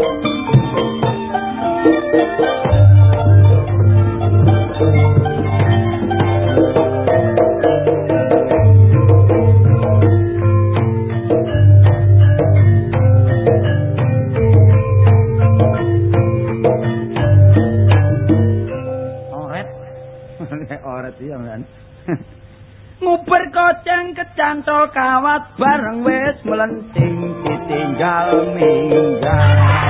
Nguber koceng kecantol kawat bareng wis melenting ditinggal minggal.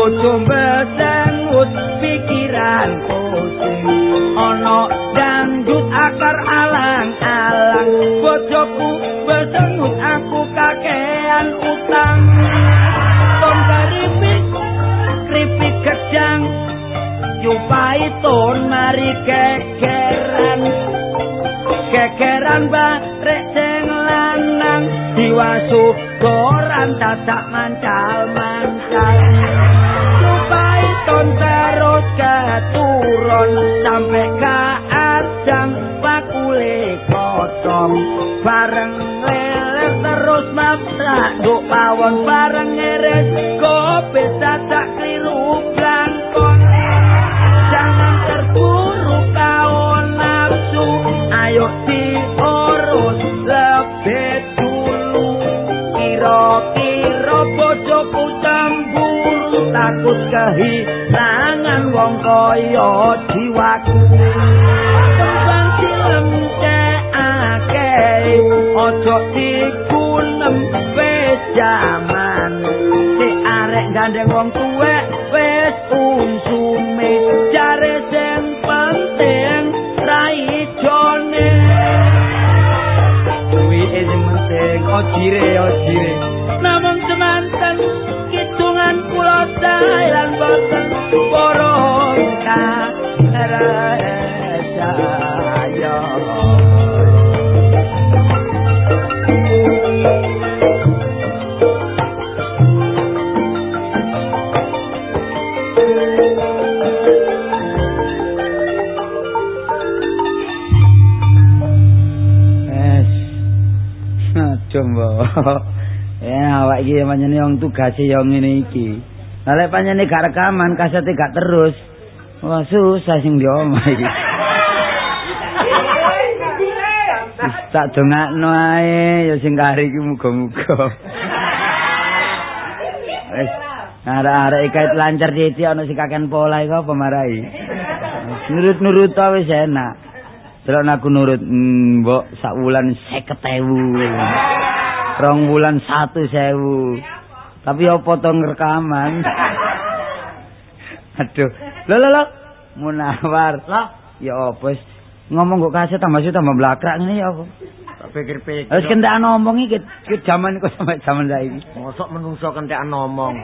bojo mbesengut pikiran pusing. Ana jangjut akar alang-alang. Bojoku mbesengut aku kakean utang. Tom keripik keripik gedang Yupai ton mari kekeran. Kekeran barek sing lanang. Diwasu goran tatak नहीं tugase yo ngene iki. Lah lek pancene gak rekaman, kasete gak terus. Wah, susah sing di omah iki. Wis Tak dongakno ae ya sing kari iki muga-muga. Wis arek-arek kait lancar dite ana sing kaken pola iku apa marai. Nurut-nurut ta wis enak. Delok aku nurut mbok sak wulan 50.000. Rong wulan 1.000. Tapi apa to ngrekaman? Aduh. Lho lho lho. Munawar. Lah, ya apa wis ngomong kok kaset tambah sih tambah blakrak ngene ya apa? Tak pikir-pikir. Wis kentekan ngomong iki ke jaman kok sampe jaman saiki. Mosok menungso kentekan ngomong.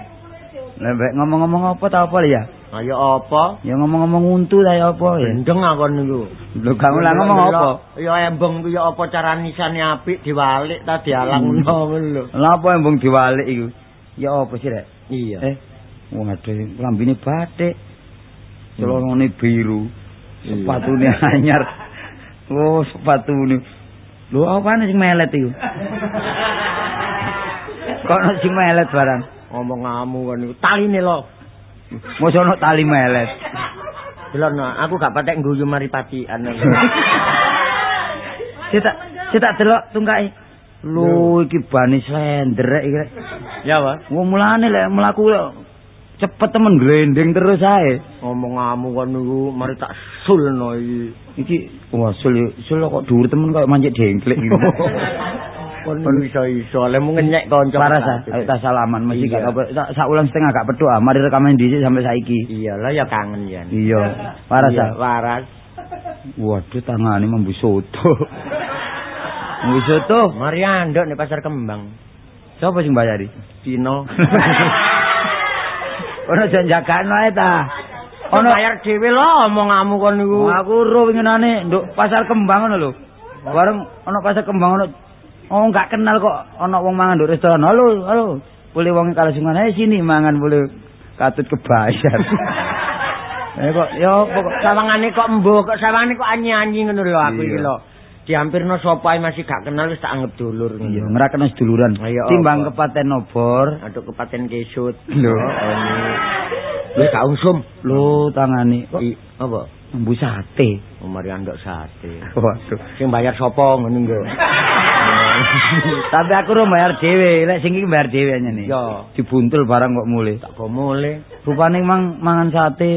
Lah ngomong-ngomong apa ta apa ya? Ayo apa? Ya ngomong-ngomong untu ta ya apa ya? Gendeng aku niku. Lho kamu lah ngomong apa? Ya embeng ku ya apa cara nisane apik diwalik ta dialang ngono lho. Lah apa embung diwalik iku? Ya apa sih rek? Iya. Eh, waduh, lambine batik. Celonone biru. Sepatune anyar. Oh, sepatune. Lho, apane sing melet iku? Kok ono sing melet barang? Ngomong ngamu kan niku taline lho. Mosok ono tali melet. Delon aku gak patek ngguyu mari patian. Cetak cetak delok tungkai. Lho, iki bani slenderek iki. Rek. Ya, Pak. Wong mulane lek mlaku cepet temen glendeng terus ae. Ngomong ngamu kan niku mari tak sulno iki. Iki wah sul sul kok dhuwur temen kok manjek dengklek gitu. Kon iso-iso le mung ngenyek kanca. Paras ayo tak salaman mesti Iya. gak apa sak sak ulang setengah gak pedho ah. Mari rekaman dhisik sampai saiki. Iyalah ya kangen ya. Iya. Paras Iya, ah. Waras. Waduh tangane mambu soto. Mambu soto. Mari andok ning pasar kembang. Siapa sing bayari? Dino. Ono jan jagakno ae ta. Ono bayar dhewe lho omonganmu kon niku. Aku ro winginane nduk pasar kembang ngono lho. Bareng ono pasar kembang ono Oh enggak kenal kok ono wong mangan nduk restoran. Halo, halo. Boleh wong kalsungan ae sini mangan boleh katut kebayar. Eh kok yo pokok sawangane kok embuh kok sawangane kok anyi-anyi ngono lho aku iki lho. Diampirno sapa ae masih gak kenal wis tak anggap dulur. Iya, ngerakno seduluran. Timbang kepaten obor, aduh kepaten kesut. Lho, wis gak usum. Lho, tangane apa? Mbu sate. Oh, mari andok sate. Waduh, sing bayar sapa ngono nggo. Tapi aku ro bayar dhewe, lek sing iki bayar dhewe nyene. Yo, dibuntul barang kok mulih. Tak kok mulih. Rupane mang mangan sate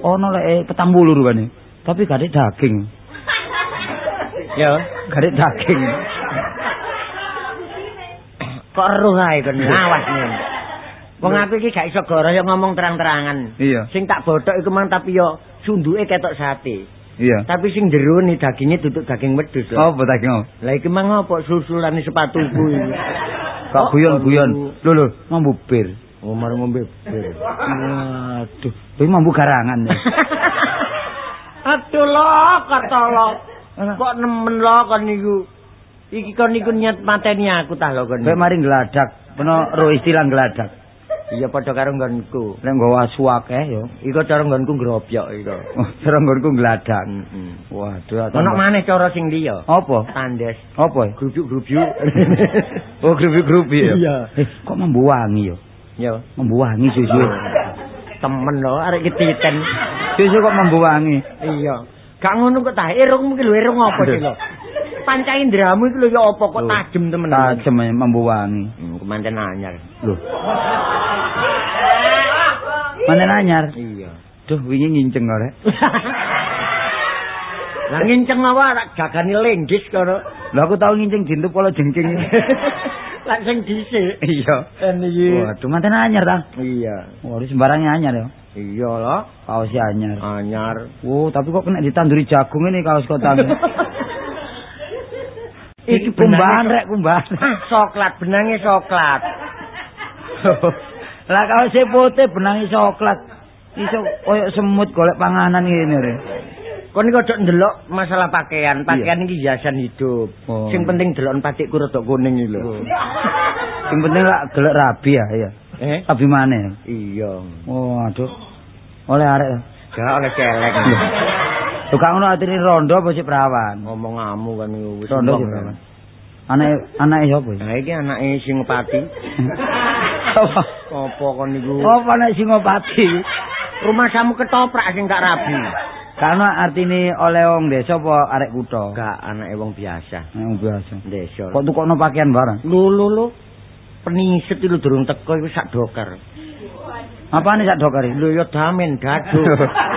ono lek eh, petang bulu rupane. Tapi gak daging. Yo, gak daging. kok eruh ae kon awas nih. Wong aku iki gak iso goro yo ngomong terang-terangan. Iya. Sing tak bothok iku mang tapi yo sunduke ketok sate. Iya. Tapi sing jero ni dagingnya duduk daging wedhus lho. Oh, apa daging? Lah iki mang apa susulane sepatuku iki. Kok guyon-guyon. Lho lho, mambu bir. Oh, mari ngombe bir. Waduh, kuwi mambu garangan ya. Aduh lo, kata. Kok nemen lo kon niku. Iki kon niku niat mateni aku tah lo kon. Kowe mari ngladak, peno ro istilah ngladak. Iya padha karo nggonku. Lek nggawa suwake yo. Iku cara nggonku ngrobyok iku. Cara nggonku ngladak. Heeh. Waduh, ono maneh cara sing liya. Apa? Tandes. Apa? Grubyuk-grubyuk. oh, grubyuk-grubyuk ya. Iya. Eh, kok mambu wangi yo? Yo. Mambu wangi susu. Temen lo arek ketiten. Susu kok mambu wangi? Iya. Gak ngono kok ta irung iki lho irung apa iki lho. Panca indramu iki lho ya apa kok tajem temen. Tajem mambu wangi. Hmm, kemanten anyar. Lho. Mana anyar? Iya. Duh, wingi nginceng kok rek. Lah nginceng apa tak gagani lenggis kono. Lah aku tau nginceng dintu pola jengking. Lah sing dhisik. Iya. Waduh, manten anyar ta? Iya. Waduh, sembarangnya anyar ya. Iya lah. Kaos anyar. Anyar. Oh, tapi kok kena ditanduri jagung ini kaos kotang. Iki kumbahan rek kumbahan. Ah, coklat benange coklat. Lah kaos putih benange coklat. Iso koyo semut golek panganan ngene rek. Kon iki ojo ndelok masalah pakaian. Pakaian iki hiasan hidup. Oh. Sing penting delok patikku rada kuning iki lho. Sing penting lak gelek rabi ya, iya. Eh? Rabi mana? Iya. Oh, aduh. Oleh arek. Jangan oleh celek. Lho kang ngono atine rondo apa sih perawan? Ngomong ngamu kan iku wis. Rondo sih perawan. Anake anake sapa iki? Nah iki anake Singopati. Apa? Apa kon niku? Apa anake Singopati? Rumah samu ketoprak sing tak rabi. Karena artine oleh wong desa apa arek kutha? Gak anake wong biasa. Wong biasa. Desa. Kok tukokno pakaian barang? Lho lho lho. Penisit itu durung teko iku sak dokar. Apane sak dokari? Lho ya damen dadu.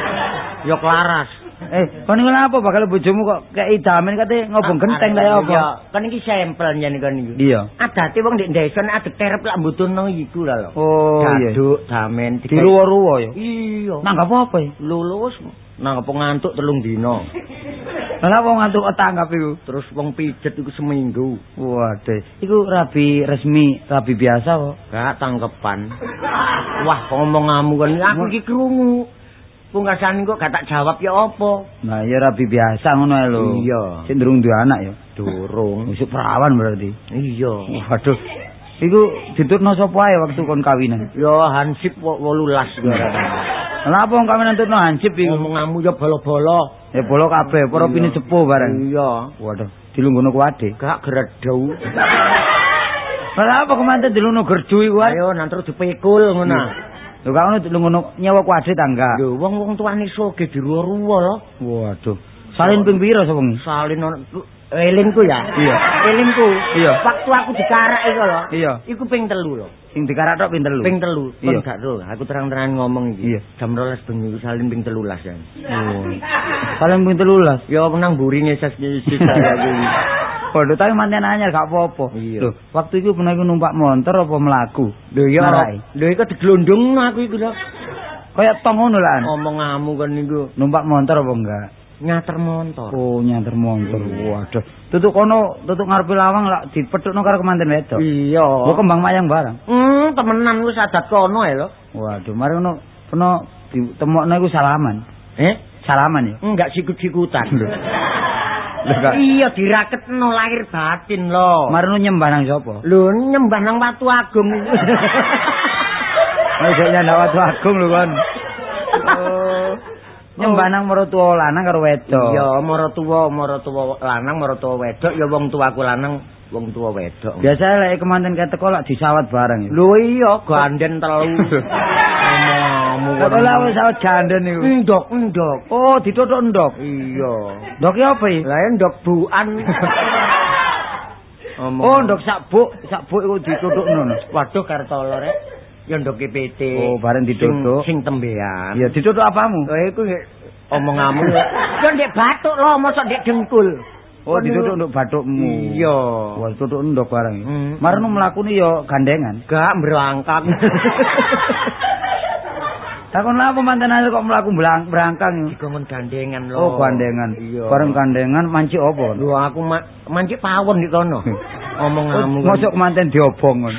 ya klaras. Eh, kon iki apa bakal bojomu kok kei damen kate ngobong genteng ta ya apa? Kan iki sampel yen kan iki. Iya. Adate wong ndek desa nek adek terep lak mbutuhno iku lho. Oh, iya. Dadu damen diruwo-ruwo ya. Iya. Nanggap apa ya? Lho wis nanggap ngantuk telung dina. Lah wong ngantuk tanggap iku. Terus wong pijet iku seminggu. Waduh, iku rabi resmi, rabi biasa kok. Gak tangkepan. Wah, ngomong ngamu kan aku iki krungu. Pungkasan kok gak tak jawab ya apa? Nah, ya rabi biasa ngono ae lho. Iya. Sing durung duwe anak ya. Durung. Wis perawan berarti. Iya. Waduh. Iku diturno sapa ae waktu kon kawinan? Ya hansip 18 garane. Lah apa wong kawinan turno hansip iku? Ngomong ngamu ya bolo-bolo. Ya bolo kabeh, para pini sepuh bareng. Iya. Waduh, dilungguno ku ade. Gak gredau. Lah apa kemanten dilungguno gerdu iku? Ayo nanti dipikul ngono. Lho kok ngono dilungguno nyewa ku ade ta enggak? Lho wong-wong tuane soge di ruwa-ruwa lho. Waduh. Salin ping pira sapa? Salin elingku ya. Iya. Elingku. Iya. Waktu aku dikarak iku lho. Iya. Iku ping telu lho. Sing dikarak tok ping telu. Ping telu. Iya. Kon gak ro, aku terang-terangan ngomong iki. Iya. Jam 12 bengi iku salin ping 13 ya. Oh. Salin ping 13. Ya menang buri ngeses ngisi saya iki. Waduh, tapi mantan anyar gak apa-apa. Iya. Loh, waktu itu pernah iku numpak motor apa melaku? Lho ya. Lho iku diglondong aku iku lho. Kayak tong ngono lah. Ngomong ngamu kan niku. Numpak motor apa enggak? Nyater motor. Oh, nyanter motor. Waduh. Tutuk kono, tutuk ngarepe lawang lak dipethukno karo kemanten wedok. Iya. Oh, kembang mayang barang. Hmm, temenan wis adat kono ya lho. Waduh, mari ngono kena ditemokno iku salaman. Eh? Salaman ya. Enggak sikut-sikutan. Kak. Iya diraketno lahir batin lho. Mari ngono nyembah nang sapa? Lho nyembah nang Watu Agung. Iso nyandak watu agung lho kon. Oh. Nyembah nang maratuwa lanang karo wedok. Iya, maratuwa, maratuwa lanang, maratuwa wedok ya wong tuaku lanang, wong tuwa wedok. Biasa lek kemanten kate kok lak disawat bareng ya. Lho iya, ganden telu. Kok lak wis sawat ganden niku. Ndok, ndok. Oh, ditutuk ndok. Iya. Ndok ki apa iki? Lah ndok buan. Oh, ndok sak buk, sak buk iku ditutukno. Waduh kartolo rek. Ya ndok PT. Oh, bareng ditutuk. Sing, sing tembean. Ya ditutuk apamu? Oh, iku omonganmu. Ya ndek batuk lho, mosok ndek dengkul. Oh, ditutuk ndok bathukmu. Iya. Wah, ditutuk ndok bareng. Hmm. Marno mlakune ya gandengan. Gak berangkang. Takon manten ae kok mlaku blang- brangkang. Digongon gandengan lho. Oh, gandengan. Iya. Bareng gandengan manci apa? Lho aku ma mancik pawon di kono. Omonganmu. Oh, Mosok manten diobong kon.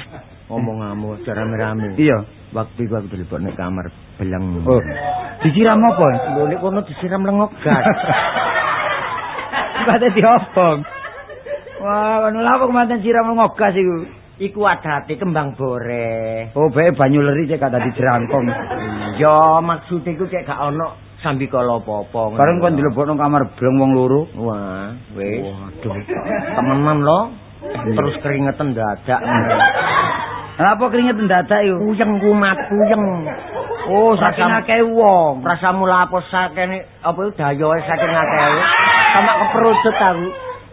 Omonganmu cara rame-rame. Iya. Waktu iku aku ning kamar beleng. Oh. Disiram apa? Lho nek kono disiram lengok gas. Kate diobong. Wah, kono lha apa manten siram ngogas iku? Iku adate kembang bore. Oh, bae banyu leri cek kata dijerangkong. Iya, maksud iku cek gak ono sambi kala apa-apa. Bareng kon dilebokno kamar bleng wong loro. Wah, wis. Waduh. Temenan lo. Terus keringetan dadak. Apa keringet mendadak iku? Puyeng kumat, puyeng. Oh, saking akeh wong. Rasamu lapo sakene apa itu dayoe saking akeh. Sama keperutut aku.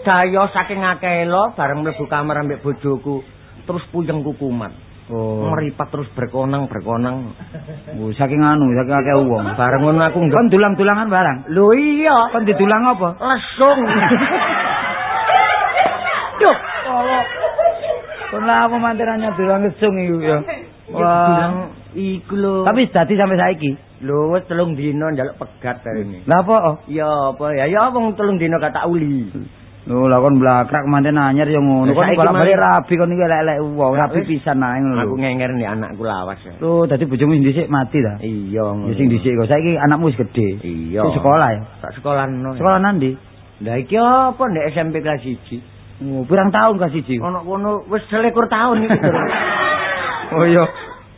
Dayo saking akeh lo bareng mlebu kamar ambek bojoku. Terus puyeng kukumat. Oh. Meripat terus berkonang berkonang. Oh, saking anu, saking akeh wong. Bareng ngono aku Kon dulang-dulangan barang. Lho iya, Kon didulang apa? lesung. Duh, Allah. Kon lah apa manterannya dulang lesung iku ya. Wah, iku lho. Tapi dadi sampai saiki. lho wis telung dina njaluk pegat ini. Lah apa? Oh? Ya apa ya ya wong telung dina kata uli. Lho lah kon blakrak manten anyar ya ngono. Kon bolak-balik mari- rabi kon iki elek-elek wong, rabi pisan ae ngono Aku lho. ngenger nih anakku lawas. Lho, dadi bojomu sing dhisik mati ta? Iya ngono. Ya sing dhisik kok. Saiki anakmu wis gedhe. Iya. Sekolah ya. Tak sekolah no. Sekolah nandi? Lah iki apa ndek SMP kelas 1? Oh, pirang tahun kasih siji? Ono kono wis selikur tahun iki. Oh iya.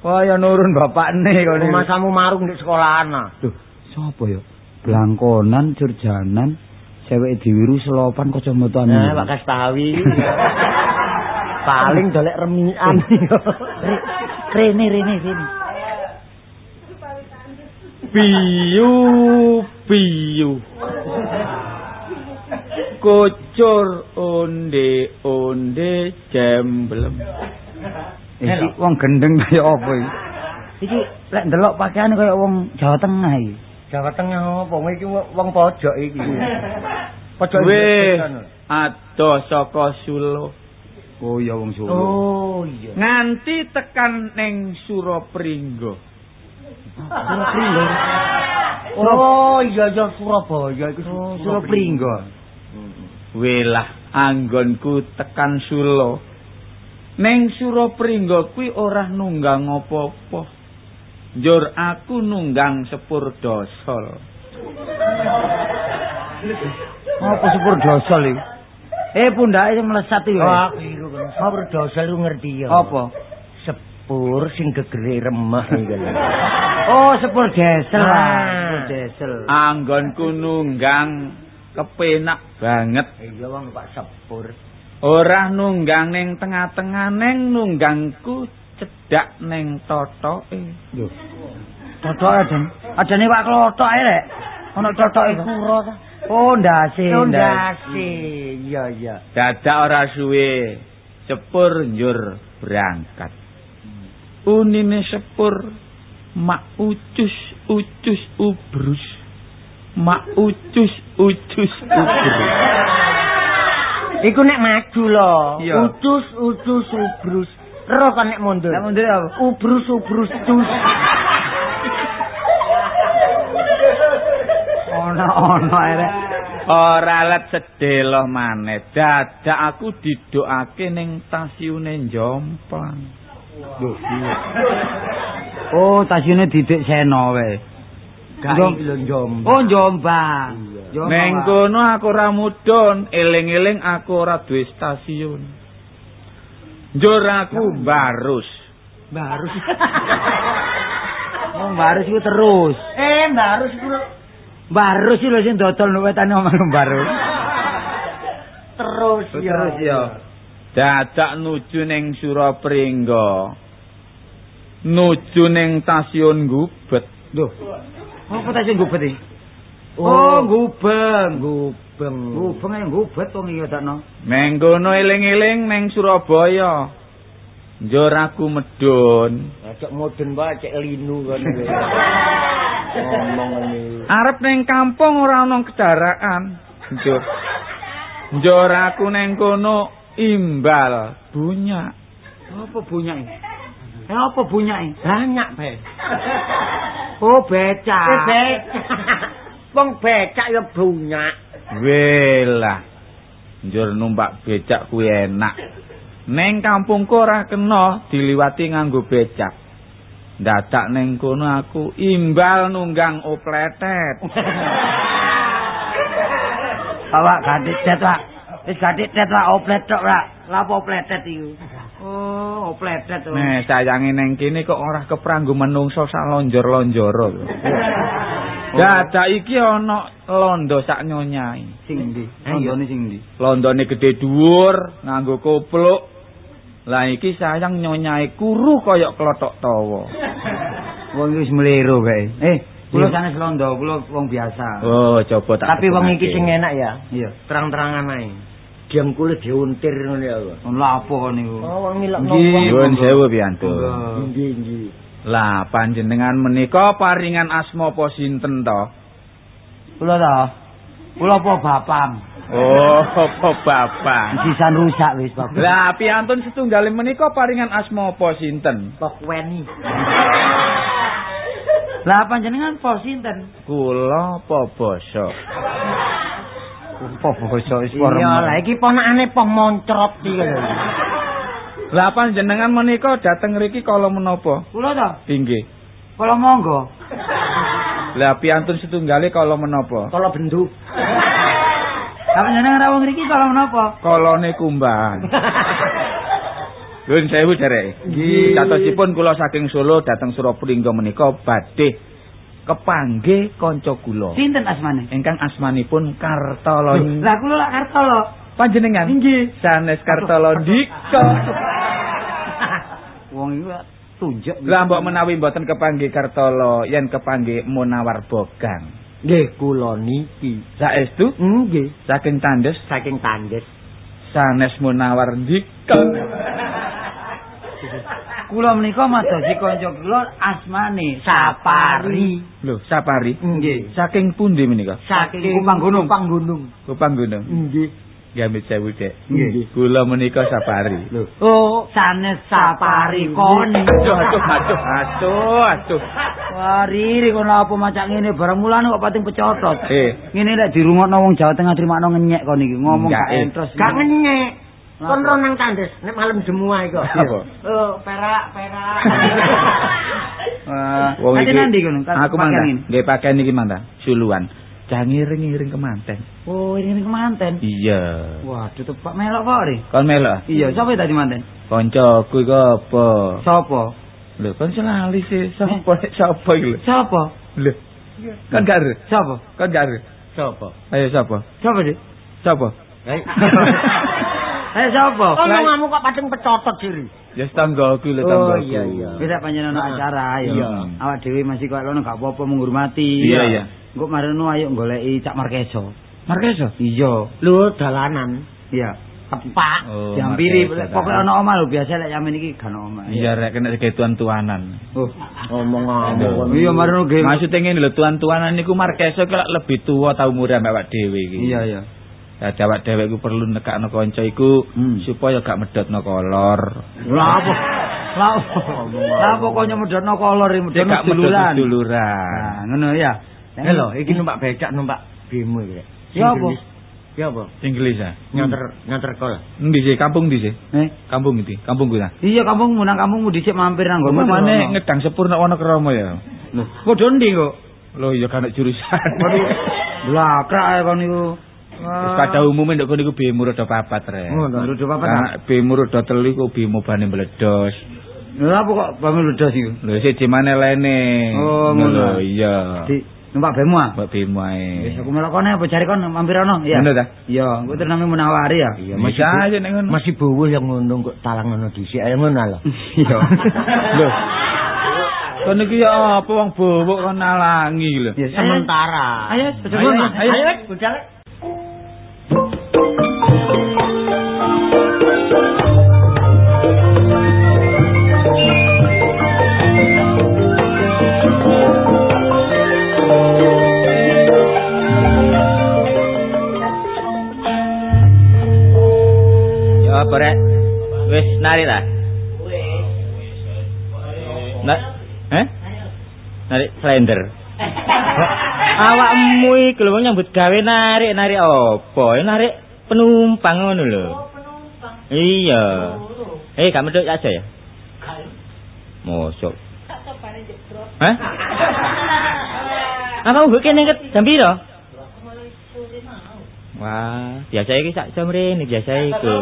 Wah ya nurun bapakne kon iki. Masamu marung di sekolah ana. Loh, sapa ya? Blangkonan, Jurjanan, cewek diwiru selopan kacamata Nah, Pak Kastawi. Paling dolek remian. Rene rene rene. Piyu piyu Kocor onde onde jemblem iki wong gendeng kaya apa iki? Iki lek ndelok pakaiane kaya wong Jawa Tengah iki. Jawa Tengah apa? Iki wong pojok iki. Pojok Weh iki. ado saka Solo Oh iya wong Solo. Oh iya. nganti tekan ning Surapringga Surapringga. Oh iya iya Surabaya iku Oh, Surapringga. Welah anggonku tekan Solo Ning Surapringga kuwi ora nunggang apa-apa Njur aku nunggang sepur dosol Apa sepur dosol iki? Eh pundake sing melesat iki. Oh, keliru. Sepur dosel lu ngerti ya. Apa? Sepur sing gegere remah. Oh, sepur desel. Ah. lah. Sepur desel. Anggonku nunggang kepenak banget Iya wong Pak Sepur. Ora nunggang ning tengah-tengah neng nunggangku cedak ning totoke. Lho. Totok aden. Adene Pak Klothok ae rek. Ono totoke kok. Pura ta? Oh, ndase. Ndase. Iya iya. Dadak ora suwe sepur njur berangkat. Unine sepur mak ucus ucus ubrus. Mak ucus ucus ubrus. Iku nek maju lho. Iya. Ucus ucus ubrus. Ro kan nek mundur. Lah mundur apa? Ubrus ubrus cus. Ono ono ae rek. Ora let sedelo maneh. Dadak aku didokake ning stasiune Jomplang. Oh, stasiune Didik Seno wae. Gak Jom- iki lho Jombang. Oh, Jombang. Jombang. Ning kono aku ora mudhun, eling-eling aku ora duwe stasiun. Njur aku barus. Baru. Oh, Barus iku terus. eh, baru iku lho. Barus iki lho sing dodol wetane omah Barus. terus ya. Terus ya. Dadak nuju ning Surapringga. Nuju ning stasiun Gubet. Duh. Apa ta sing gubet iki? Oh, Oh, gubeng. gubeng. Gubeng yang gubet wong iki dakno. Kono eling-eling ning Surabaya. Njur aku medun. Cek modern wae cek linu kan. Ngomong ini. Arep ning kampung ora ana kendaraan. Njur. Njur aku ning kono imbal bunyak. Apa bunyake? Eh apa bunyake? Banyak, Be. Oh, becak. Eh, becak. Wong becak ya bunyak. Welah. Njur numpak becak kuwi enak. Ning kampungku ora kena diliwati nganggo becak. Dadak ning kono aku imbal nunggang opletet. Awak gadit tet, Pak. Wis gadit tet, Pak. Oplet tok, Pak. Lapo opletet iku? Oh, opletet. oh. Nih sayange ning kene kok ora kepranggo menungso sak lonjor-lonjoro. Dadak iki ana londo sak nyonyai. Sing ndi? Ayo. Londone sing ndi? Londone gede dhuwur, nganggo kopluk. Lah iki sayang nyonyai kuru kaya klothok tawa. Wong iki wis mlero kae. Eh, Iya. sanes londo, kula wong biasa. Oh, coba tak Tapi wong iki sing enak ya. Iya. Terang-terangan ae. Kulit diuntir ngono ya. Ono apa kon niku? Oh, wong milok Nggih. Nyuwun sewu piantu. Nggih, nggih. Lah panjenengan menika paringan asma apa sinten to? Kula ta. Kula apa bapam? Oh, apa bapak? Sisan rusak wis, Bapak. Lah piantun setunggal menika paringan asma apa sinten? Tok weni. Lah panjenengan pos sinten? Kula apa basa? Apa basa wis Iya, lah iki ponakane poh moncrot iki lho. Lah panjenengan menika dateng mriki kala menapa? Kula ta. Inggih. Kula monggo. Lah piantun setunggale kala menapa? Kala bendu. Lah panjenengan rawuh mriki kala menapa? Kalane kumbang. Nuwun sewu derek. Nggih. Catosipun kula saking Solo dateng Surapringga menika badhe kepanggih kanca kula. Sinten asmane? Ingkang asmanipun Kartolo. Lah kula lak Kartolo. Panjenengan? Inggih. Sanes Kartolo Dika. Wong lak tunjuk. Lah mbok menawi mboten kepanggih Kartolo, yen kepanggih Munawar Bogang. Nggih, kula niki. Saestu Nggih, saking tandes saking tandes. sanes Munawar Dika. Kula menika madosi kanca kula asmane Sapari. Lho, Sapari. Nggih. Saking pundi menika? Saking Kupang Gunung. Kupang Gunung. Kupang Gunung. Nggih. Gamit sewu dek. Nggih. Kula menika Sapari. Lho. Oh, sanes Sapari koni. Aduh, aduh, aduh, aduh, aduh. Wah, riri kono apa macak ngene barang mulane kok pating pecotot. Eh, Ngene lek dirungokno wong Jawa Tengah trimakno ngenyek kon iki ngomong gak eh. entros. Gak ngenyek. Kon ro nang tandes nek malam semua iku. Apa? Oh, perak, perak. Wah, wong iki. nandi kono? Aku mantap. Nggih pakaian iki mantap. Suluan. Ngiring-ngiring kemanten. Oh, ini kemanten. Iya. Waduh, tepak melok kok, Ri. Kon melok. Iya, sapa tadi manten? Koncoku iku apa? Sapa? Lho, kon selali sih. Sapa sapa iki lho? Sapa? Lho. Kon gak? Sapa? Kon gak ero? Sopo? Ayo sapa? Sapa, Dik? Sapa? Eh, sapa? Omonganmu kok pating pecotot diri. Ya tanggaku lho Oh, tanggaku. iya, iya. Bisa panjenengan Nah, acara ayo. iya. Awak dhewe masih kok lono gak apa-apa menghormati. Iya, iya. Engko mareno ayo goleki Cak Markeso. Markeso. Iya. Lho dalanan. Iya. Tepak. Oh, Diampiri Markeso, pokoknya ana omah lho biasa lek yamin iki gak ana omah. Iya rek kena sebagai tuan-tuanan. Oh. Omong-omong. Iya mareno ge. Maksudnya ngene lho tuan-tuanan niku Markeso ki lak lebih tua tau umure ambek awak dhewe iki. Iya, iya. Dadi awak dhewe iku perlu nekakno kanca iku Hmm. supaya gak medhotno kolor. Lah apa? Lah apa? Lah apa kok nyemedhotno kolor iki medhotno Gak medhotno duluran. duluran. Nah, ngono ya. Eh lho, iki numpak becak numpak bemo iki. Ya apa? Ya apa? Inggris ah. Nyanter nyanter kol. Endi sih? Kampung ndi sih? Eh, Kampung ndi? Kampung kuwi. iya kampungmu nang kampungmu dhisik mampir nang nggonmu. mana ngedang sepur nek ana kromo ya. Lho, padha ndi kok? Lho iya kan nek jurusan. Blakrak ae kon niku. Wis pada umumnya ndek kono iku bemo rada papat re. Oh, menurut apa Karena bemo rada telu iku bemo bane meledos. Lho apa kok bamil ledos iku? Lho siji maneh lene. Oh, ngono. Iya. Di numpak bemo ah. Mbak Wis ae. aku melok kene apa jare kon mampir ana? Iya. Ngono ta? Iya, kuwi terus Munawari ya. Iya, Bisa aja nek ngono. Masih bowo yang ngono kok talang ngono dhisik ae ngono lho. Iya. Lho. Kon iki ya apa wong bobok kon nalangi lho. Ya, Sementara. Ayo, aja Ayo, ngono. ayo. Ayo, budal. Ya apa rek? Wis nari ta? Nah, eh? Narik slender. Awakmu iki lho nyambut gawe narik narik apa? Narik penumpang ngono lho. Iya. Eh, duduk aja ya? Mosok. Hah? Apa mbok kene ket jam piro? Wah, biasa iki sak jam rene biasa iku.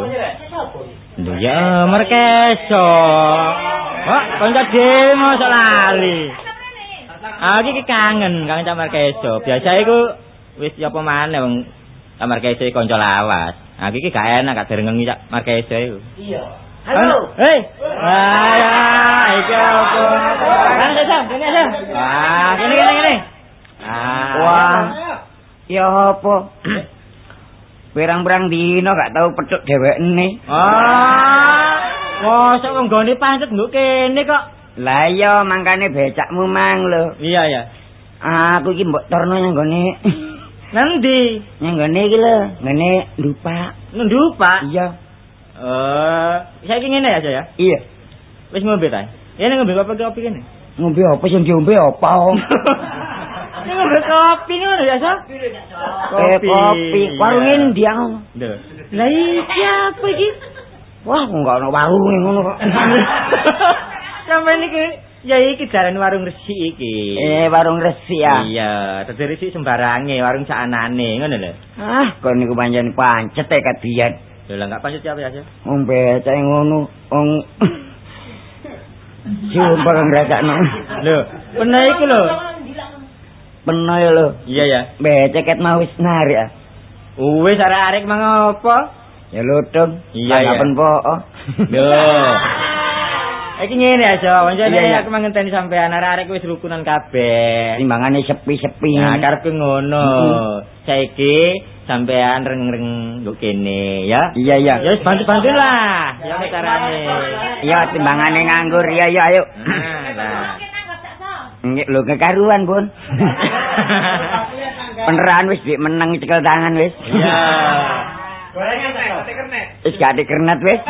Lho ya, merkeso. Kok kanca dhewe mosok lali. Aku iki kangen kangen Cak Markeso. Biasa iku wis ya apa maneh wong Cak Markeso iki kanca lawas. Aku iki gak enak gak derengengi Cak Markeso iku. Iya. Halo. Hei. Ya, iki? Kan kene Sam. Wah, kene kene kene. Ah. Wah. Ya apa? Pirang-pirang dino gak tau petuk dhewekne. Ah. Mosok wong gone pancet nggo kene kok. Lah iya mangkane becakmu mang lho. Iya ya. Aku iki mbok torno nang gone. Nanti Nang gone iki lho, ngene lupa. Pak. Iya. Eh, saiki ngene ya, ya. Iya. Wis ngombe ta? Ya ngombe apa kopi kene? Ngombe apa sing diombe apa? Ini ngombe kopi ngono ya? Eh, kopi. Warung endi aku? Lho. Lah iki apa iki? Wah, enggak ono warung ngono kok. Sampai niki ya iki jalan warung resik iki. Eh, warung resi ya. Iya, dadi resik sembarange, warung sakanane, ngono lho. Ah, kon niku pancen pancet e kadian. Lho lah enggak pancet apa ya, Sob? Wong becak ngono, wong Sumpah kang ngrasakno. Lho, pernah iku lho. Peno ya lho. Iya ya. Becek ket mau wis narik ah. Wis arek-arek mangapa? Ya lutung. Iya, iya. Tanggapan po. Lho. Iki ngene ya, Jo. Wancane Iya, iya. aku mangenteni sampean arek-arek wis rukunan kabeh. Timbangane sepi-sepi. Nah, karepku ngono. Mm-hmm. Saiki sampean reng-reng nggo kene ya. Iya iya. Ya wis bantu-bantu lah. Ya carane. Iya timbangane nganggur. Iya iya ayo. Nah, lah. Nggih lho kekaruan, Bun. Peneran wis dik meneng cekel tangan wis. Iya. Wis gak dikernet wis.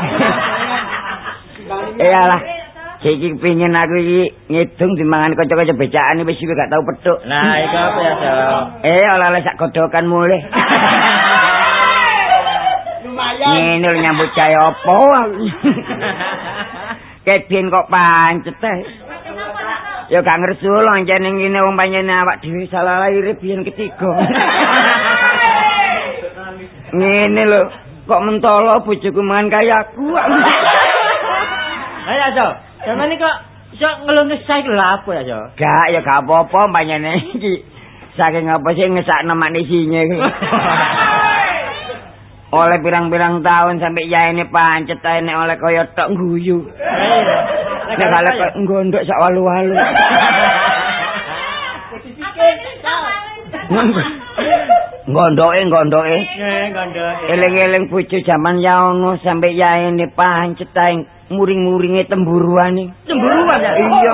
Iyalah. Iki pingin aku iki ngidung timbangane kanca-kanca becakan wis gak tau petuk. Nah, iku apa ya, Jo? Eh oleh sak godokan mulih. Ngene lho nyambut gawe apa? Kedien kok pancet teh. Ya gak ngersul lho jane ngene wong panjenengan awak dhewe salah lahir biyen ketiga. ngene lho, kok mentolo bojoku mangan kaya aku. Ayo, Jo. Sampeyan iki kok iso ngeluh ngesah iki lho apa ya, Jo? gak ya gak apa-apa panjenengan iki. Saking apa sih ngesakno manusinya iki. oleh pirang-pirang tahun sampai ya ini pancet ae nek oleh kaya tok guyu. Nek oleh kok ngondok sak walu-walu. Ngondoke ngondoke. Eh, gondok. Eling-eling bojo jaman ya ono sampai ya ini pancet ae muring-muringe temburuane. Cemburuan ya? Iya.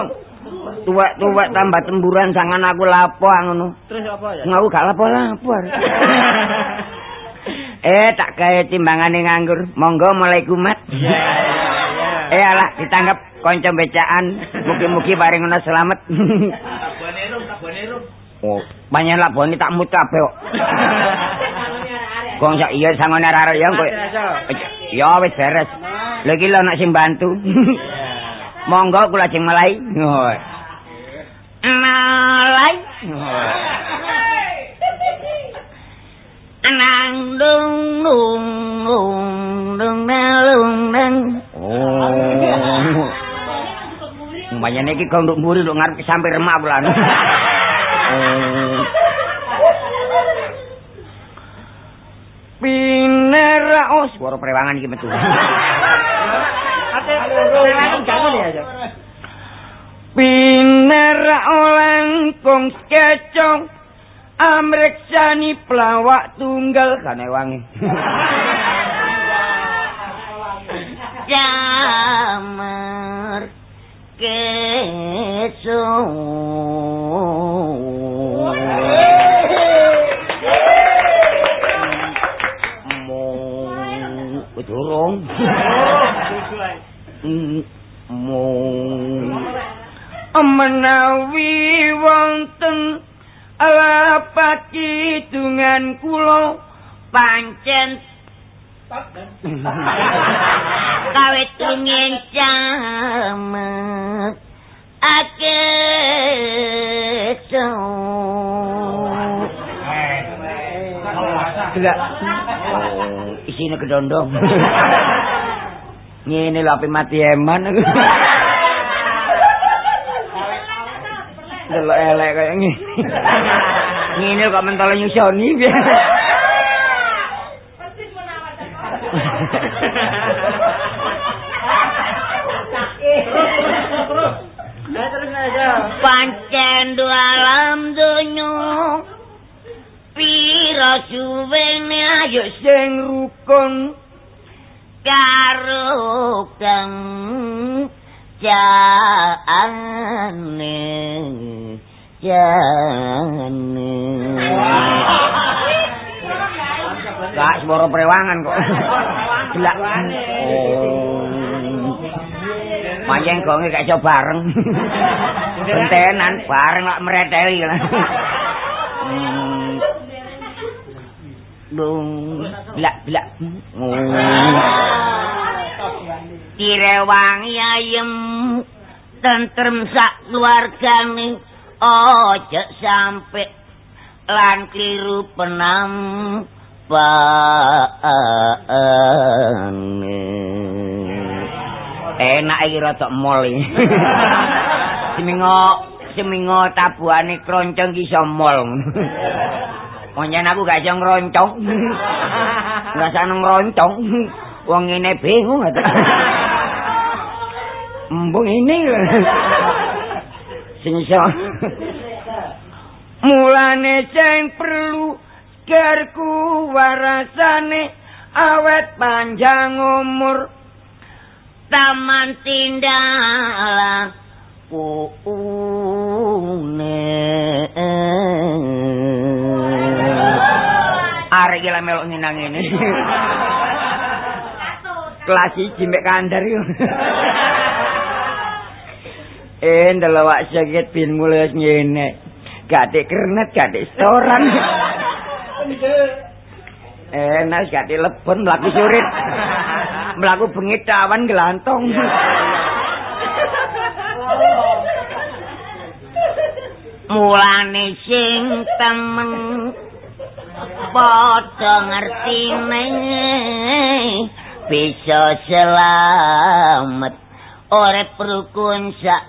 Tuwek-tuwek tambah temburuan sangan aku lapo ah, ngono. Terus apa ya? Ngau gak lapo-lapo. eh tak gawe timbangane nganggur. Monggo mulai kumat. Iya, Eh alah ditangkap kanca becaan. Mugi-mugi bareng ngono selamat. Oh, banyak lah boni tak mut kabeh kok. Gong sak iya sangone arek ya kowe. Ya wis beres. Lha iki lho nek sing bantu. Monggo kula jeng mulai. Mulai. Nang dung dung dung dung dung dung. Oh. Mbanyane iki kok nduk mburi nduk ngarep sampe remak bulan. Oh. Pinera oh swara prewangan iki metu. Pinera oleng kong kecong amreksani pelawak tunggal kane wangi. Kesong durung menawi wonten alapati dungan kula pancen. Kawit tungin camet ake Tidak. Isine kedondong. Ngene lho ape mati eman. Delok elek kaya ngene. Ngene kok mentol nyusoni. Pancen dua alam dunyuk pira suwene ayo sing rukun karo kang jane jane Kak swara prewangan kok. Gelak. Oh. Manjeng gonge gak iso bareng. Bentenan bareng lak mreteli. Hmm. Blak blak. Direwangi ayem tentrem sak keluargane. Ojo sampe lan kliru penam paane enak iki rada mol iki semingo semingo tabuhane kroncong iso mol Monyen aku gak iso ngroncong. Gak seneng ngroncong. Wong ngene bingung ata. Mbung ini. Sing iso. Mulane sing perlu garku warasane awet panjang umur taman tindalah puune arek iki melok nginang ngene. Kelas iki mek kandar yo. Eh ndelok sakit pin mulai ngene. Gak kernet gak storan eh nas gak dek lebon mlaku surit mlaku bengi tawan gelantong. Mulane sing temen padha ngertine bisa selamat. Urip rukun sak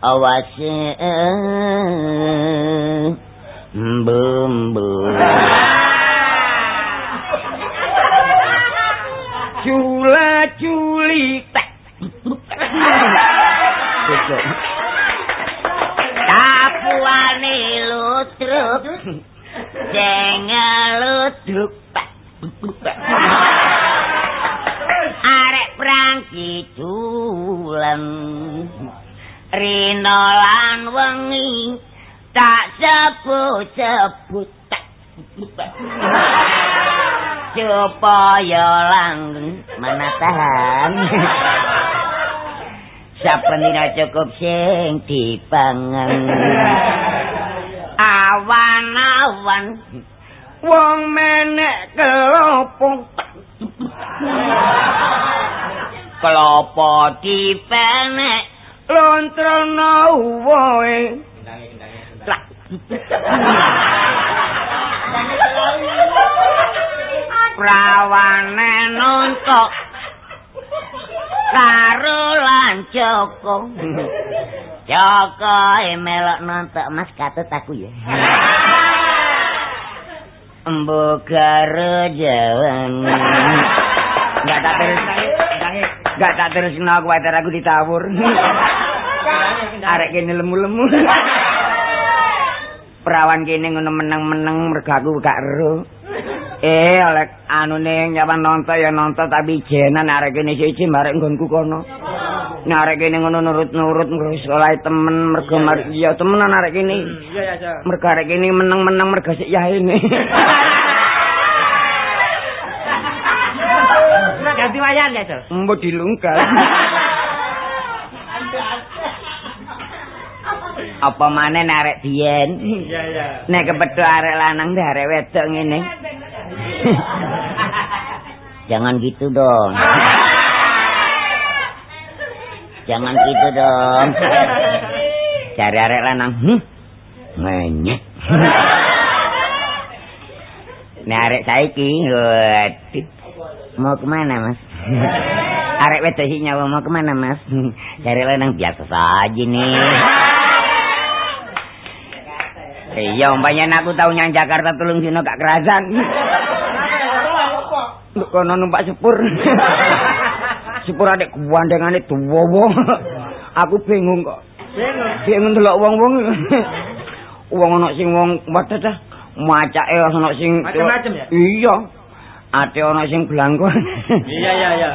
awase mbumbu Jula juli tak Tapuane lutruk Jengeluduk Arek prangki dulan Rino lan wengi Tak sebut-sebut Supaya langgeng manatahan Saben dina cukup sing dipangan awan-awan. Wong menek kelopong. Klopo dipenek lontrono woe. Prawane nontok karo lan Joko. Joko e melok nontok Mas katut aku ya. Embo karo jawan. Enggak tak terus Enggak tak terus kena aku wajar aku ditawur. Arek kene lemu-lemu. Perawan kene ngono meneng-meneng mergo aku gak ero. Eh, oleh anu ning nyawan nonton ya nonton tapi jenan arek kene siji marek nggonku kono. Nek arek kene ngono nurut-nurut nggo sekolah temen mergo iya temenan arek kene. Iya ya, Cok. Mergo arek kene meneng-meneng mergo sik yaene. Nah, ganti wayan ya, Cok. Mbok dilungkas. Apa maneh nek arek biyen? Iya, iya. Nek kepethuk arek lanang arek wedok ngene. Jangan gitu dong. Jangan gitu dong. Cari arek lanang. Hmm. Ngenyek. Nek arek saiki. Mau kemana, Mas? Arek wedok iki nyawa mau kemana, Mas? Cari lanang biasa saja nih. Iya, umpamanya aku tau nyang Jakarta tulung dino gak kerasan. Nduk kono numpak sepur. sepur adek kuwandengane tuwa Aku bingung kok. Bingung. Bingung delok wong-wong. Wong ana sing wong wadah dah. Macake ana sing Macem-macem ya? Iya. Ate ana sing blangkon. Iya, iya, iya.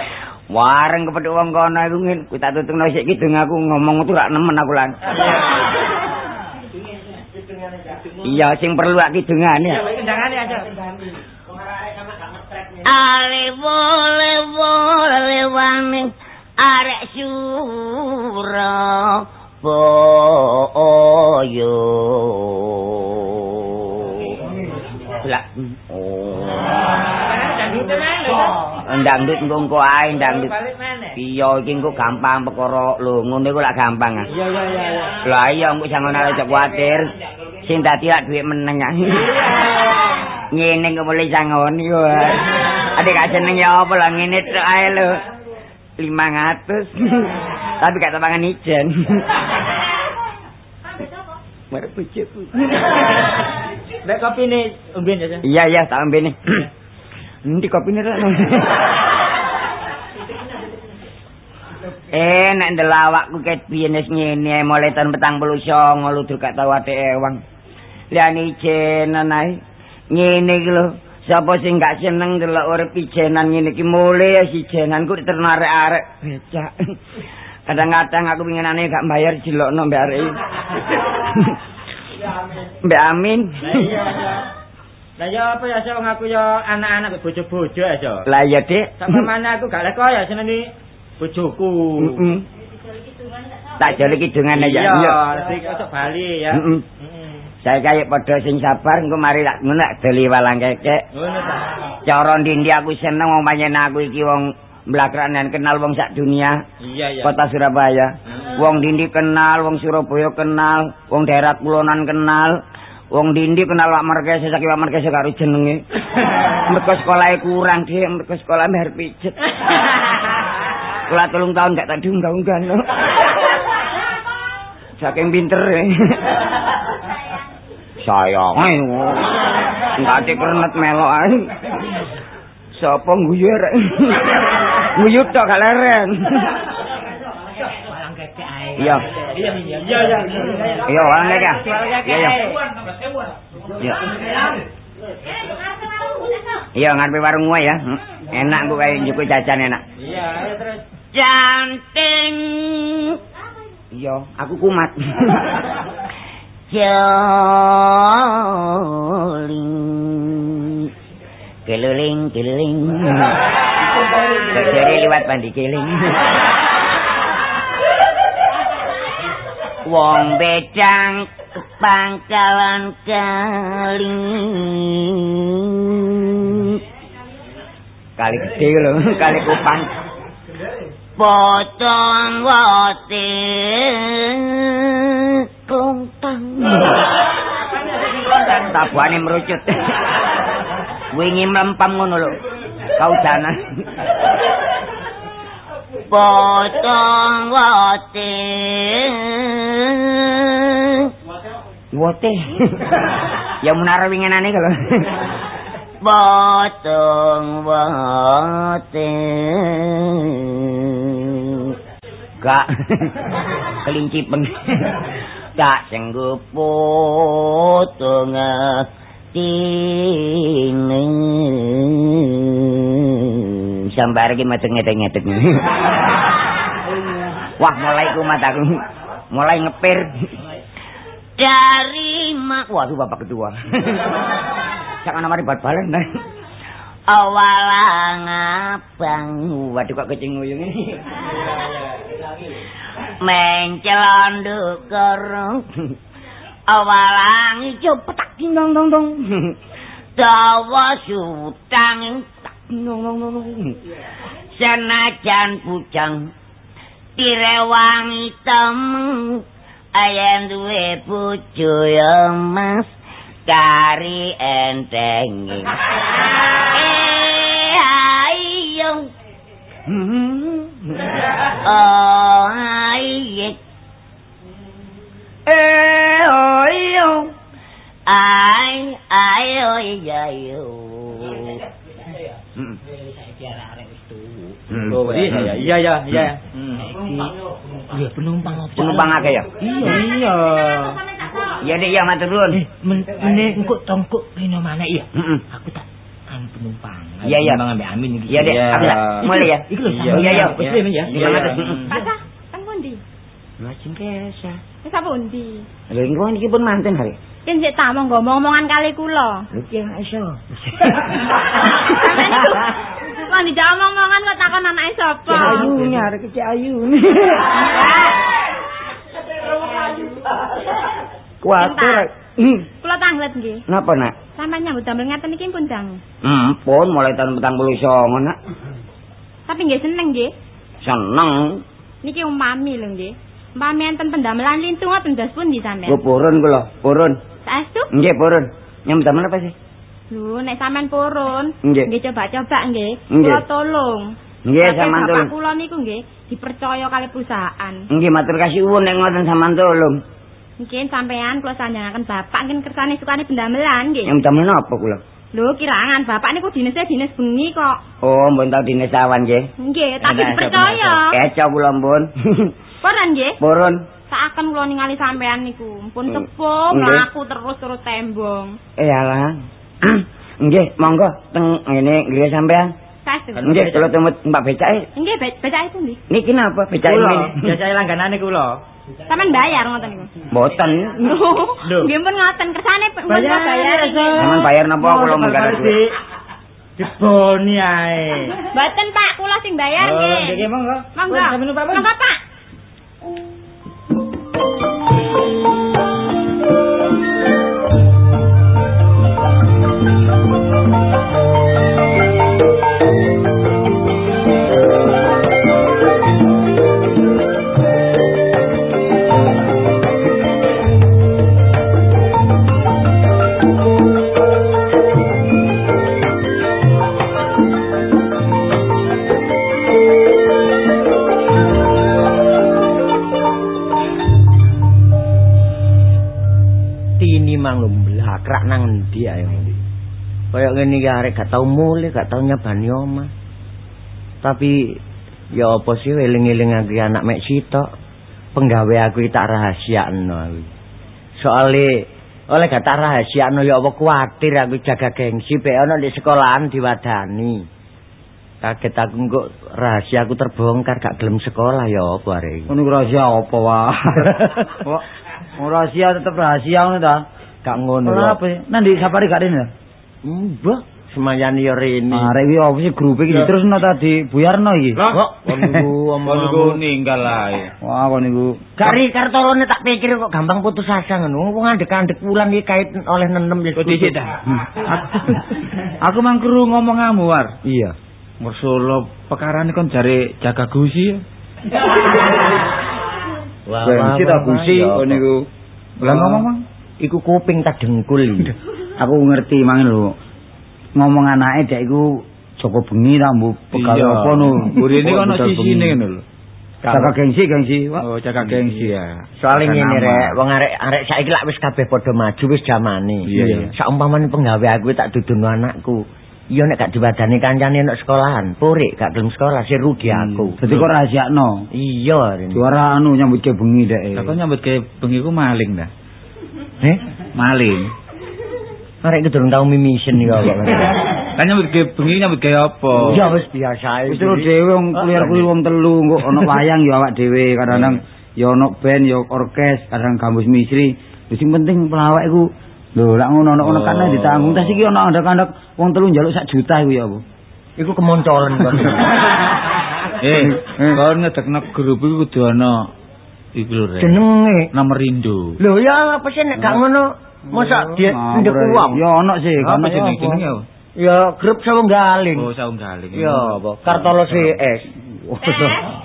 Wareng kepethuk wong kono iku ngene, kuwi tak tutungno sik kidung aku ngomong tuh rak nemen aku lan. Iya, sing perlu ak kidungane ya. Kendangane aja. Alewo lewo lewane arek sura boyo. Lah. Oh. Mana? Ndangdut engko engko ae ndangdut. Iya, iki engko gampang perkara lho, ngono iku lak gampang. Iya, iya, iya. Lah iya engko jangan ana cek kuwatir. Sing dadi lak dhuwit meneng. Ngene kok boleh sangoni wae. Adik gak seneng ya apa lah ngene tok ae lho. 500. Tapi gak tepangan ijen. Mare bojoku. Nek kopi ini umben ya. Iya iya tak ambil nih. Nanti kopi nih lah. eh nek ndelawakku ket biyen wis ngene mulai tahun petang puluh songo lu gak tau ate ewang. Liane ijenan ae. Ngene iki lho. Sapa sing gak seneng delok urip ijenan ngene iki mulai ya si ijenan ku diternarik-arek becak. Kadang-kadang aku pinginane gak bayar jelokno mbak arek. iki. Mbak Amin. Lah iya, iya. Lah ya apa ya Cok ngaku ya anak-anak bojo-bojo ya. Lah iya, Dik. Sampe mana aku gak leko ya seneni bojoku. Heeh. Tak jale kidungan ya. Iya, sik bali ya. Heeh. Saya kaya padha sing sabar engko mari lak ngono lak deli walang kekek. Ngono ta. Cara ndindi aku seneng wong panjen aku iki wong mlakranan kenal wong sak dunia. Iya, iya. Kota Surabaya. Hmm. Wong Dindi kenal, wong Surabaya kenal, wong daerah kulonan kenal. Wong Dindi kenal Wak Markese saking Wak Markese karo jenenge. Mergo sekolahe kurang dhek, mergo sekolah bayar pijet. Kula telung tahun gak tak diunggah-unggah. no. Saking pinter e. Sayang ae. Ngati krenet melok ae. Sopo guyu rek? Guyu tok gak leren. Iya. Iya, iya, iya. Iya, walang kekek. Iya, iya. Iya. Iya, ngarepe warung gua ya. Enak kok kayak njuku jajan enak. Iya, ayo terus. Canting Iya, aku kumat. Keliling keliling Dari liwat pandi keling. wong bedang pangkalan kali kali gede lho kali kupang. Potong wote tabuhane merucut wingi mlempam ngono lho kaudanan potong wote wote. Ya menara winginane kalau potong wote gak. Kelinci peng tak sanggup potong tine sambar iki ngetek-ngetek wah mulai ku mataku. Mulai ngepir. Dari mak waduh bapak kedua sak ana mari bal-balan. Awalang abang. Waduh kok kecing nguyung ini mencelonduk karo awalang petak dindong dong dong dawa sutang tak dindong dong dong senajan bujang direwangi temu ayen duwe bojo ya mas. Kari enteng eh ayo ay ayo Oh, iya iya iya. iya. Iya penumpang apa? penumpang akeh ya Iya. Iya. iya dek ya matur nuwun Eh, men mene engko tongkok rino mana iya? Heeh. Aku. Iya, iya. Penumpang ambek Amin iki. iya dek Iya. aku tak mulai ya Iki lho. Iya, iya iya Wis lho, ya. Iya, Heeh. Kakak, kan pundi? Macam kesa. Wis apa pundi? Lha iki kok iki pun manten hari. Yen sik tak monggo omongan kali kula. Lha iki iso. Kok dijak omong-omongan kok takon anake sapa? Ayu nyare ke ayu. Kuatir. Hmm. Kula tanglet nggih. Napa nak? Sampeyan nyambut damel ngeten iki pun dang. Hmm, pun mulai tahun petang puluh songo nak. Tapi nggih seneng nggih. Seneng. Niki umpami lho nggih. Umpami enten pendamelan lintung ngoten ndas pundi Gue sampeyan? purun kula, purun. Saestu? Nggih purun. Nyambut damel apa sih? Lho, nek sampean purun, Nggih. coba-coba nggih. Kula tolong. Nggih sampean tolong. kula niku nggih dipercaya kali perusahaan. Nggih matur kasih uwun nek ngoten sampean tolong. Mungkin sampean kula sanjangaken bapak mungkin kersane sukane pendamelan nggih. Nyambut damel napa kula? Lho kirangan bapak niku dinese dinas bengi kok. Oh, mbon tau dines awan nggih. Nggih, tapi dipercaya. Keco kula mbon. Purun nggih. Purun. Saaken kula ningali sampean niku, pun Hmm. sepuh Nggih. mlaku terus terus tembong. Eh alah. Nggih, monggo teng ngene nggih sampean. Nggih, kula tumut Mbak Becake. Nggih, be- becake pundi? Niki napa becake ini? biasa langganane kula. Sampean bayar ngoten niku. Mboten. Lho, nggih pun ngoten kersane pun kula bayar. Sampeyan bayar napa kula mengkara duit? Diboni ae. Mboten Pak, kula sing bayar Oh, nggih. nggih monggo. Monggo. Sampeyan. Monggo Pak. Nang endi ae ngendi. Kaya ngene iki arek gak tau mulih, gak tau nyabani omah. Tapi ya apa sih eling-eling aku anak mek sitok. Penggawe aku iki tak rahasiakno aku. Soale oleh gak tak rahasiakno ya apa kuwatir aku jaga gengsi pek ana di sekolahan diwadani. Kaget aku kok rahasia aku terbongkar gak gelem sekolah ya apa arek. Ngono rahasia apa wae. Kok rahasia tetep rahasia ngono ta? Gak ngono lho. apa? Nang di safari gak rene. Mbah, semayani ya rene. Arek iki opo sih grup iki diterusno tadi Buyarno iki. Kok kon niku ninggal ae. Wah kon niku Kari kartorone tak pikir kok gampang putus asa ngono. Wong ngandek-andek wulan iki kait oleh nenem ya. Kok dhisik ta? Aku mang kru ngomong ngamu war. iya. Mersolo pekarane kon jare jaga gusi. Wah, Bensi ta busi ya kon niku. Lah ngomong mang. Iku kuping tak dengkul. Aku ngerti mangen lho. Ngomong anake dek iku Joko bengi ta mbok pegawe Iya. apa no. Burine kono sisine ngono lho. Jaga gengsi gengsi. Wah. Oh, jaga gengsi ya. Soale ngene rek, wong arek-arek saiki lak wis kabeh padha maju wis jamane. Iya, iya. Saumpamane penggawe aku tak dudono anakku. Iya nek gak diwadani kancane nek sekolahan, purik gak gelem sekolah sih rugi aku. Dadi kok rahasiakno. Iya, Rin. Juara anu nyambut ke bengi dek. Lah kok nyambut gawe bengi ku maling dah. Eh, Maling. arek iki durung tau mimisen iki kok. Kan nyambut gawe bengi nyambut gawe apa? Ya wis biasa Wis terus dhewe wong kuliah-kuliah wong telu kok ana wayang ya awak dhewe kadang-kadang ya ana band ya orkes kadang gambus misri. Wis sing penting pelawak iku lho lak ngono ana Oh. kan ditanggung tas iki ana andak-andak wong telu njaluk sak juta iku ya apa. Iku kemoncolen kon. Eh, kon ngedekno grup iku kudu ana iku lho rek. Jenenge. Nomor Indo. Lho ya apa sih nek gak ngono masa dia ndek uang. Ya ana sih, kan jenenge jenenge? Ya grup sawung galing. Oh, saung galing. Ya apa? Kartolo CS.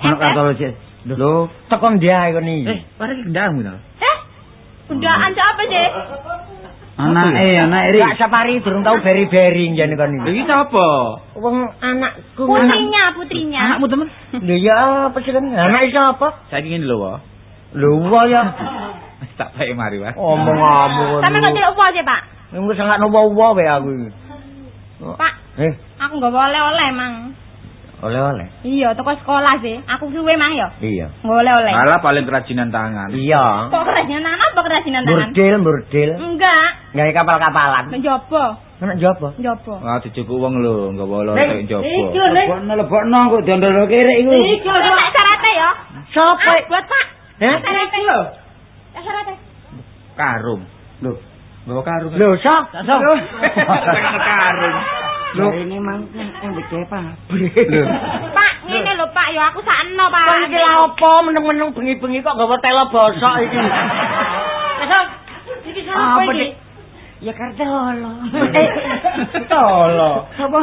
Ana kartu sih. Lho, Tekon dia kon iki. Eh, parek kendamu ta? Eh, bundaan apa sih? anake anake ri. Gak sapari durung tau beri-beri jane kon Lha iki. iki sapa? Wong anakku. Putrinya, putrinya. Anakmu temen? Lho ya apa sih kan? Anak iso apa? Saiki ngene lho. Lho ya. Tak bae mari, Wak. Omong-omong. Sampe kok celuk apa sih, Pak? Engko sangat nopo-nopo wae aku iki. Pak, Eh, aku nggak oleh-oleh, Mang. oleh-oleh. Iya, toko sekolah sih. Aku suwe, Mang, ya. Iya. Nggak oleh-oleh. Malah paling kerajinan tangan. Iya. Kok kerajinan tangan apa kerajinan tangan? Burdil, burdil. Enggak, Gawe kapal-kapalan. Anak jopo. Njobo. Wah, dijupuk wong lho, enggak boleh Ning, tek jopo. Iku, Ning. Lebokno lebokno kok diondol kere iku. Iku, tak syaratnya ya. Sopo? Ah, buat Pak. Syaratnya lho. Tak syaratnya. Karung. Lho, Bawa karung. Lho, so. So. karung. Lho ini mang yang gede pabrik. Pak, ngene lho, Pak, ya aku sakno, Pak. Kon iki lha opo meneng-meneng bengi-bengi kok gawa telo bosok iki. Besok. Iki sapa Apa, iki? Ya kartolo. Eh, tolo. Apa?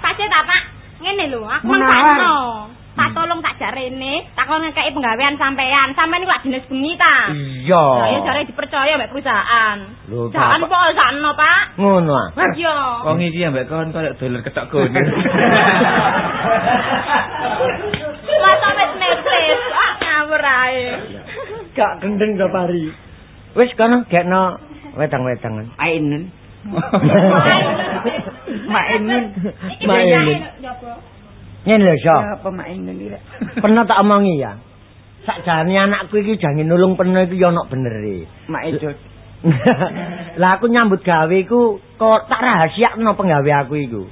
Pak Cek tak, Pak. Ngene lho, aku mang sakno. Tak tolong tak jarene, tak kon ngekeki penggawean sampean. Sampean iku lak jenis bengi ta. Iya. Lah ya jare dipercaya mbek perusahaan. Lho, Jangan kok sakno, Pak. Ngono ah. Iya. Wong iki ambek kon koyo doler ketok kuning. Masa wis nepes. Ah, ngawur ae. Gak gendeng to pari. Wis kono gekno wedang-wedangan. Mainin. Mainin. Iki Mainin. Ngene lho. Apa mainin iki? Rek? Pernah tak omongi ya. Sakjane anakku iki jange nulung peno iki ya ono benere. Mak edot. Lah aku nyambut gawe iku kok tak rahasiakno penggawe aku iku.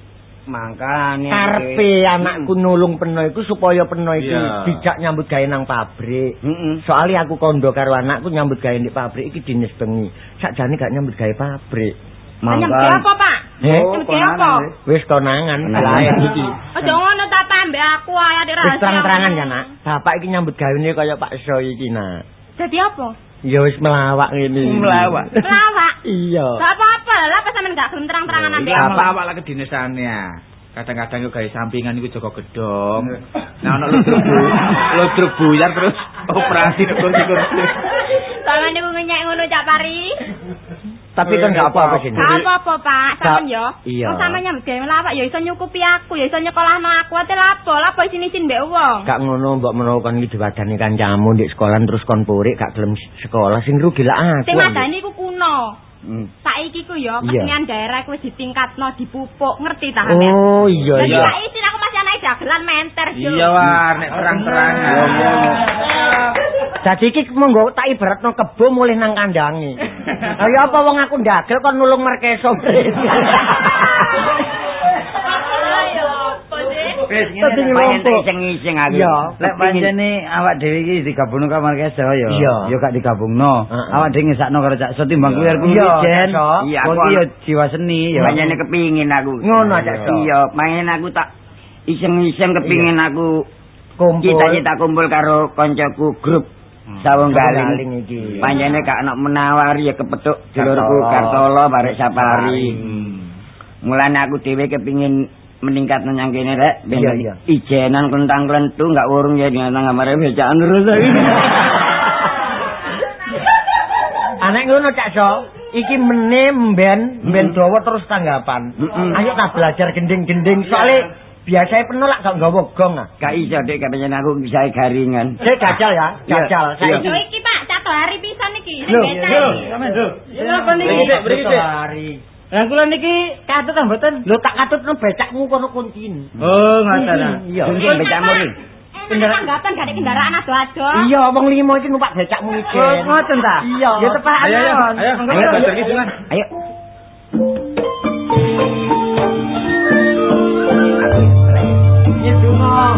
Makane Karepe anakku nulung peno iku supaya peno iki Iya. bijak nyambut gawe nang pabrik. Heeh. Soalnya aku kondo karo anakku nyambut gawe di pabrik iki dinis bengi. Sakjane gak nyambut gawe pabrik. Nyem apa, Pak? Eh? Nyem apa? Wis konangan. Konangan. Lah iki. Aja ngono ta, Pak, mbek aku ae ade Wis terang-terangan ya, Nak. Bapak iki nyambut gawene kaya Pak So iki, Nak. Jadi apa? Ya wis melawak ngene. Melawak. Pelawak. Iya. Gak apa-apa lah, apa sampean gak gelem terang-terangan Iki ambek aku. apa-apa lah kedinasannya. Kadang-kadang yo gawe sampingan iku Joko Gedong. Nah ono ludruk bu, ludruk buyar terus operasi kursi-kursi. Sampeyan niku ngenyek ngono Cak Pari. Tapi kan gak apa-apa sini. Gak apa-apa, Pak. Sampeyan yo. Iya. Wong sampeyan nyambut gawe melawak ya iso nyukupi aku, ya iso nyekolahno aku. Ate lapo? Lapo isin-isin mbek wong. Gak ngono mbok menawa kon iki diwadani kancamu ndek sekolah terus kon purik gak gelem sekolah sing rugi lah aku. Sing madani iku kuno. Hmm. Saiki ku yo kesenian daerah ku wis ditingkatno, dipupuk, ngerti ta sampeyan? Oh iya Jadi iya. saiki aku masih anake dagelan menter yo. Iya war, nek terang-terangan. Dadi iki monggo tak ibaratno kebo mulih nang kandange. Kaya apa wong aku ndagel kon nulung merkeso. Dadi Pengen ngelompok. iseng-iseng aku. Lek pancene awak dhewe iki digabungno kamar keso ya. Ya gak digabungno. Awak dhewe ngesakno karo Cak So timbang kuwi arep ijen. Iya, aku ya ana- jiwa seni ya. Panjene kepingin aku. Ngono, Cak So. Iya, panjen aku tak iseng-iseng kepingin aku Kumpul. cita-cita kumpul karo koncoku grup Sawung Galing. Iki. Panjene gak ana menawari ya kepethuk dulurku Kartolo barek Sapari. Hmm. Mulane aku dhewe kepingin meningkat nang kene rek ben ijenan kentang klentu gak urung ya dengan ngamare becaan terus aku. Anek ngono Cak So. Iki meneh mben mben dawa terus tanggapan. Ayo tak belajar gending-gending soalnya biasanya penuh lak gak nggawa gong ah. Gak iso dek katanya aku bisa garingan. Saya gajal ya. Saiki. Lho iki Pak, cato hari pisan iki. Lho, Sing lho, becak. Kenapa niki sik mriki sik? Lah kula niki katut ah mboten. Lho tak katut nang becakmu kono kuncin. Oh, ngoten ah. Iya. Mungkin becakmu iki. Kendaraan tanggapan gak ada kendaraan ado-ado. Iya, wong limo iki numpak becakmu iki. Oh, ngoten ta? Iya. Ya tepakan. Ayo, ayo, ayo, ayo. Ayo. එතුමා